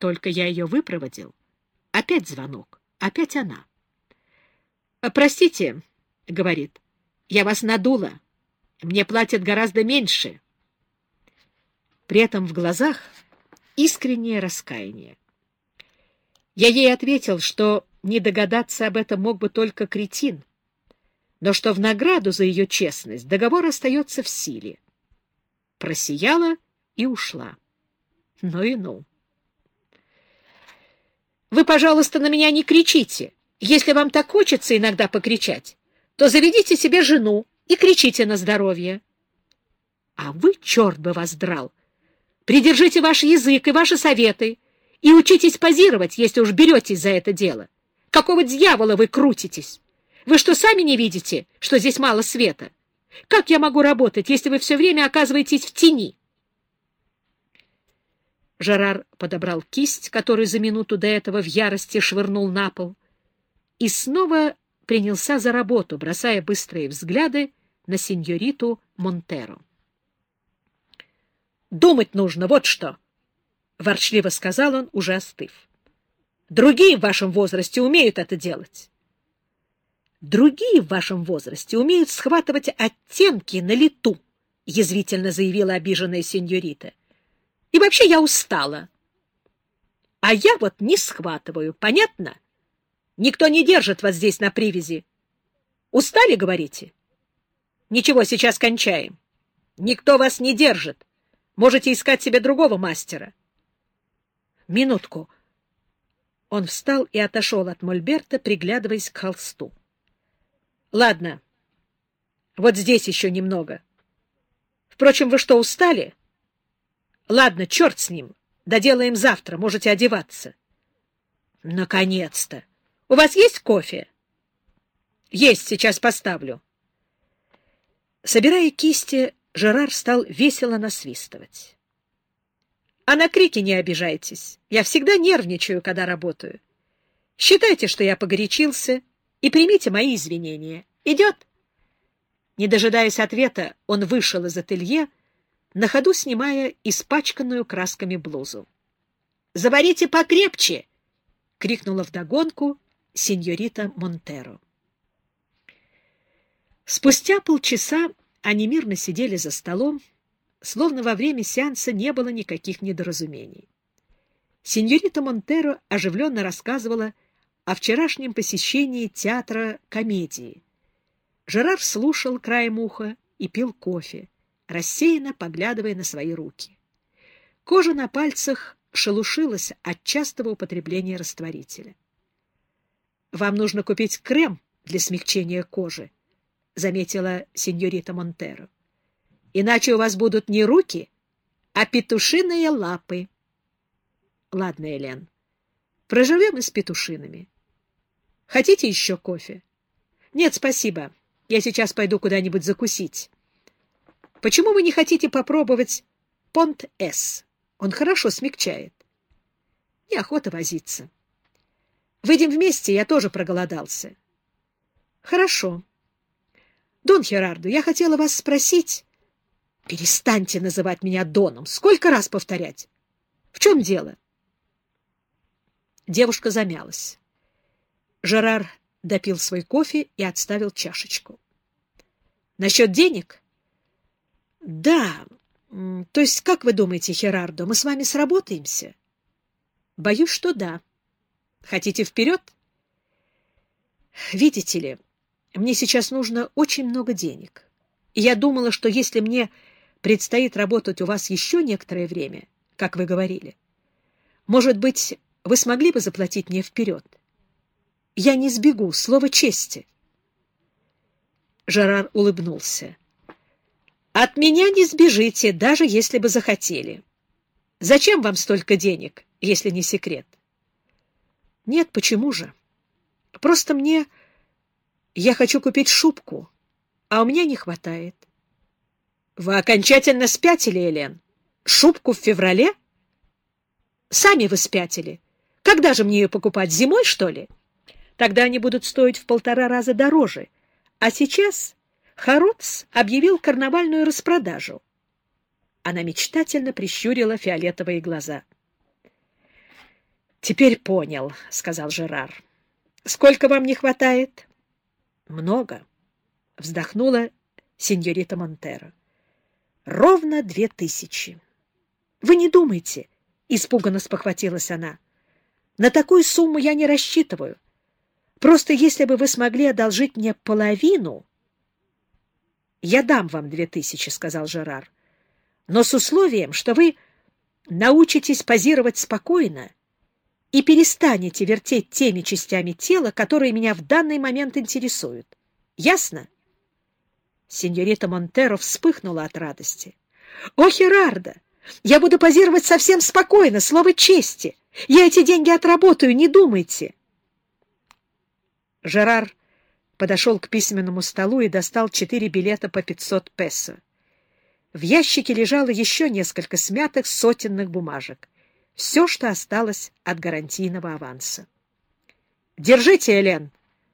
Только я ее выпроводил. Опять звонок. Опять она. — Простите, — говорит, — я вас надула. Мне платят гораздо меньше. При этом в глазах искреннее раскаяние. Я ей ответил, что не догадаться об этом мог бы только кретин, но что в награду за ее честность договор остается в силе. Просияла и ушла. Ну и ну. Вы, пожалуйста, на меня не кричите. Если вам так хочется иногда покричать, то заведите себе жену и кричите на здоровье. А вы, черт бы вас драл, придержите ваш язык и ваши советы и учитесь позировать, если уж беретесь за это дело. Какого дьявола вы крутитесь? Вы что, сами не видите, что здесь мало света? Как я могу работать, если вы все время оказываетесь в тени? Жерар подобрал кисть, которую за минуту до этого в ярости швырнул на пол, и снова принялся за работу, бросая быстрые взгляды на сеньориту Монтеро. «Думать нужно, вот что!» — ворчливо сказал он, уже остыв. «Другие в вашем возрасте умеют это делать». «Другие в вашем возрасте умеют схватывать оттенки на лету», — язвительно заявила обиженная сеньорита. И вообще я устала. А я вот не схватываю, понятно? Никто не держит вас здесь на привязи. Устали, говорите? Ничего, сейчас кончаем. Никто вас не держит. Можете искать себе другого мастера. Минутку. Он встал и отошел от Мольберта, приглядываясь к холсту. Ладно, вот здесь еще немного. Впрочем, вы что, устали? — Ладно, черт с ним. Доделаем завтра, можете одеваться. Наконец-то! У вас есть кофе? Есть, сейчас поставлю. Собирая кисти, Жерар стал весело насвистывать. А на крики не обижайтесь. Я всегда нервничаю, когда работаю. Считайте, что я погорячился, и примите мои извинения. Идет? Не дожидаясь ответа, он вышел из ателье, на ходу снимая испачканную красками блузу. «Заварите покрепче!» — крикнула вдогонку сеньорита Монтеро. Спустя полчаса они мирно сидели за столом, словно во время сеанса не было никаких недоразумений. Сеньорита Монтеро оживленно рассказывала о вчерашнем посещении театра комедии. Жерар слушал краем уха и пил кофе рассеянно поглядывая на свои руки. Кожа на пальцах шелушилась от частого употребления растворителя. «Вам нужно купить крем для смягчения кожи», — заметила сеньорита Монтеро. «Иначе у вас будут не руки, а петушиные лапы». «Ладно, Элен, проживем и с петушинами. Хотите еще кофе?» «Нет, спасибо. Я сейчас пойду куда-нибудь закусить». Почему вы не хотите попробовать Понт-С? Он хорошо смягчает. Неохота возиться. Выйдем вместе, я тоже проголодался. Хорошо. Дон Херардо, я хотела вас спросить... Перестаньте называть меня Доном. Сколько раз повторять? В чем дело? Девушка замялась. Жерар допил свой кофе и отставил чашечку. Насчет денег? Да. То есть, как вы думаете, Херардо, мы с вами сработаемся? Боюсь, что да. Хотите вперед? Видите ли, мне сейчас нужно очень много денег. И я думала, что если мне предстоит работать у вас еще некоторое время, как вы говорили, может быть, вы смогли бы заплатить мне вперед? Я не сбегу, слово чести. Жерар улыбнулся. От меня не сбежите, даже если бы захотели. Зачем вам столько денег, если не секрет? Нет, почему же? Просто мне... Я хочу купить шубку, а у меня не хватает. Вы окончательно спятили, Элен? Шубку в феврале? Сами вы спятили. Когда же мне ее покупать, зимой, что ли? Тогда они будут стоить в полтора раза дороже. А сейчас Харотс объявил карнавальную распродажу. Она мечтательно прищурила фиолетовые глаза. Теперь понял, — сказал Жерар. — Сколько вам не хватает? — Много, — вздохнула сеньорита Монтеро. — Ровно две тысячи. — Вы не думайте, — испуганно спохватилась она. — На такую сумму я не рассчитываю. Просто если бы вы смогли одолжить мне половину... — Я дам вам две тысячи, — сказал Жерар, — но с условием, что вы научитесь позировать спокойно и перестанете вертеть теми частями тела, которые меня в данный момент интересуют. Ясно? Сеньорита Монтеро вспыхнула от радости. — О, Херардо! Я буду позировать совсем спокойно, слово чести. Я эти деньги отработаю, не думайте. Жерар подошел к письменному столу и достал четыре билета по пятьсот песо. В ящике лежало еще несколько смятых сотенных бумажек. Все, что осталось от гарантийного аванса. — Держите, Элен.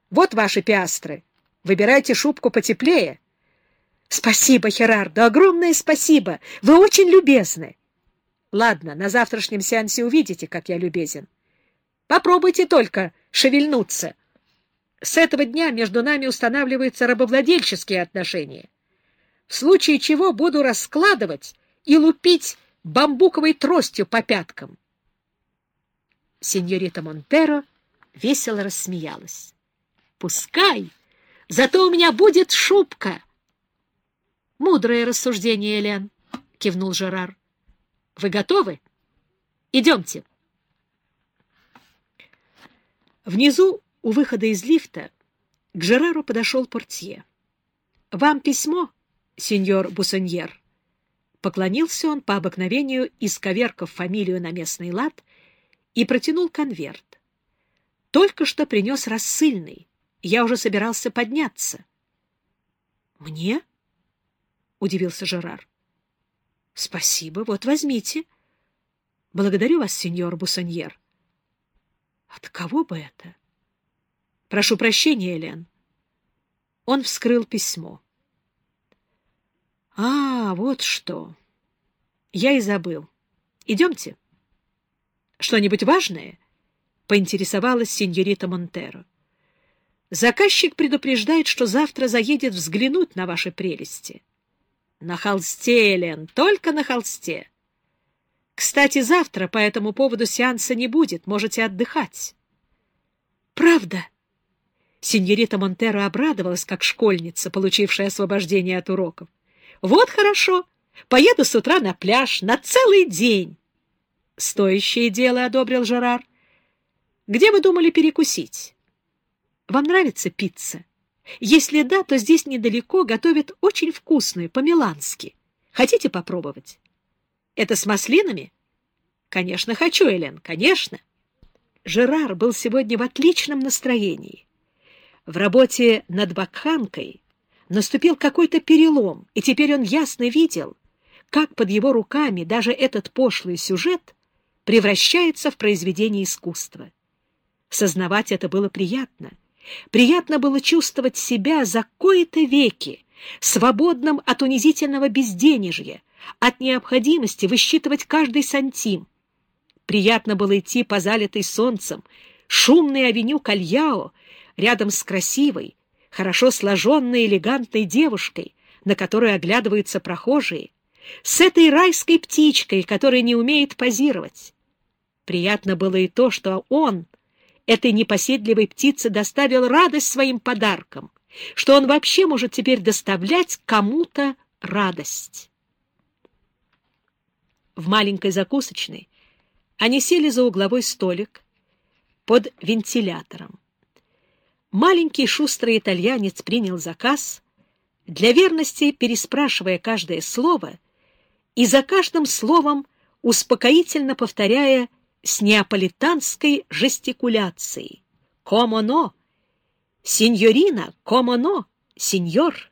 Вот ваши пиастры. Выбирайте шубку потеплее. — Спасибо, Херардо, огромное спасибо. Вы очень любезны. — Ладно, на завтрашнем сеансе увидите, как я любезен. Попробуйте только шевельнуться. С этого дня между нами устанавливаются рабовладельческие отношения в случае чего буду раскладывать и лупить бамбуковой тростью по пяткам. Сеньорита Монтеро весело рассмеялась. — Пускай! Зато у меня будет шубка! — Мудрое рассуждение, Элен, — кивнул Жерар. — Вы готовы? Идемте. Внизу, у выхода из лифта, к Жерару подошел портье. — Вам письмо? сеньор Бусоньер. Поклонился он по обыкновению, исковеркав фамилию на местный лад, и протянул конверт. Только что принес рассыльный. Я уже собирался подняться. — Мне? — удивился Жерар. — Спасибо, вот возьмите. — Благодарю вас, сеньор Бусоньер. — От кого бы это? — Прошу прощения, Элен. Он вскрыл письмо. — а, вот что. Я и забыл. Идемте. Что-нибудь важное? Поинтересовалась сеньорита Монтеро. Заказчик предупреждает, что завтра заедет взглянуть на ваши прелести. На холсте, Элен, только на холсте. Кстати, завтра по этому поводу сеанса не будет, можете отдыхать. Правда? Сеньорита Монтеро обрадовалась, как школьница, получившая освобождение от уроков. Вот хорошо. Поеду с утра на пляж на целый день. Стоящее дело, — одобрил Жерар. Где вы думали перекусить? Вам нравится пицца? Если да, то здесь недалеко готовят очень вкусную, по-милански. Хотите попробовать? Это с маслинами? Конечно, хочу, Элен, конечно. Жерар был сегодня в отличном настроении. В работе над бакханкой наступил какой-то перелом, и теперь он ясно видел, как под его руками даже этот пошлый сюжет превращается в произведение искусства. Сознавать это было приятно. Приятно было чувствовать себя за кои-то веки, свободным от унизительного безденежья, от необходимости высчитывать каждый сантим. Приятно было идти по залитой солнцем, шумной авеню Кальяо, рядом с красивой, хорошо сложенной элегантной девушкой, на которую оглядываются прохожие, с этой райской птичкой, которая не умеет позировать. Приятно было и то, что он, этой непоседливой птице, доставил радость своим подаркам, что он вообще может теперь доставлять кому-то радость. В маленькой закусочной они сели за угловой столик под вентилятором. Маленький шустрый итальянец принял заказ, для верности переспрашивая каждое слово и за каждым словом успокоительно повторяя с неаполитанской жестикуляцией «Комоно! Синьорина, комоно! Синьор!»